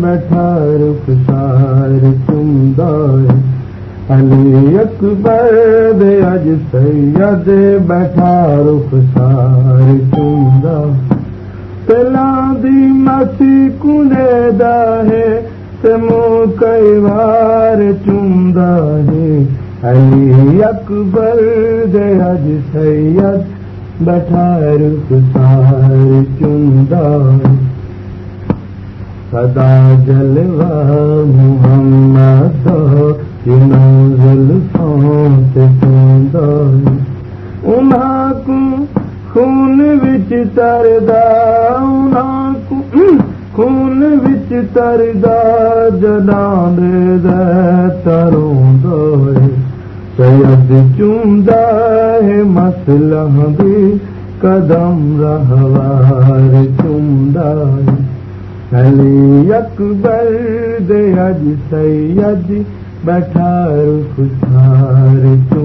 बैठा रुखसार चुमदा अली अकबर अज सैयद बैठा रुखसार चुमदा तलां दी ते मूं कई अली अकबर अज सैयद बठार सार चुंदा सदा जलवा को खून विच तरदा खून विच तरदा जॾां दे तरोंदो सैयद चूंदा कदम रहवार चूंदा अली अकबर दे अज सैयद बैठा रुखसार चूंदा